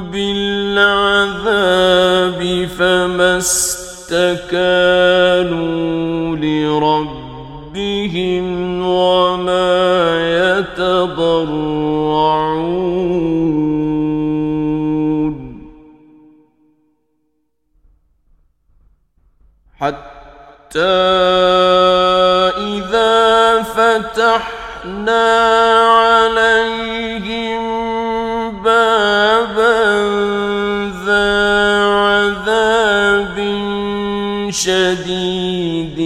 بالعذاب فما استكانوا لربهم وما يتضرعون. حتى إذا فتحنا عليهم عذاب شديد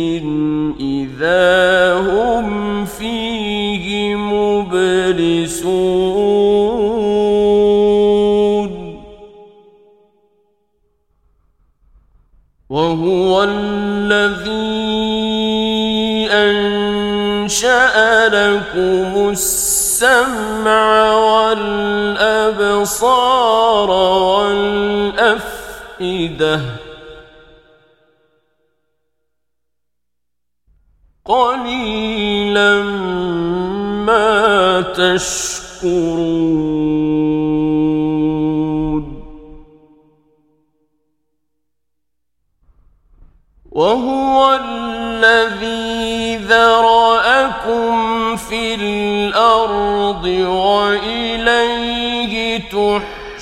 إذا هم فيه مبلسون. وهو الذي أنشأ لكم السمع والأبصار والأفئدة. قليلا ما تشكرون. وهو الذي ذرأكم في الأرض وإليه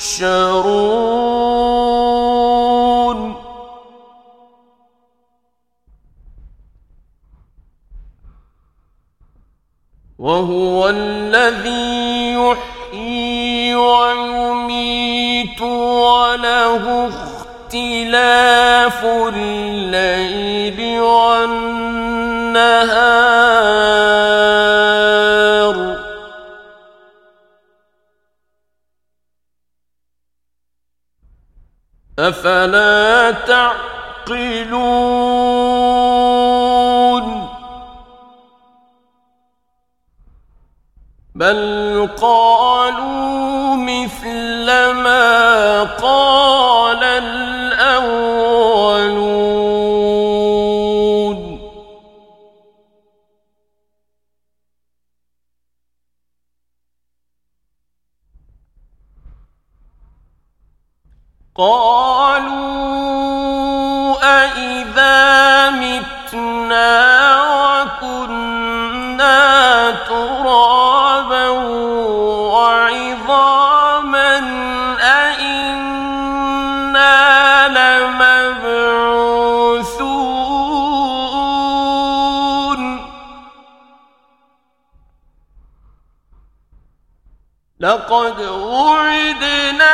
تحشرون. وهو الذي يحيي ويميت وله اختلاف الليل والنهار. أفلا تعقلون بل قالوا مثل ما قال الأولون قالوا لقد وعدنا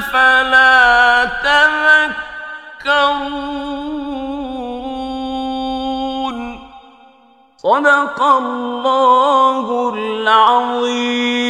فلا تذكرون. صدق الله العظيم.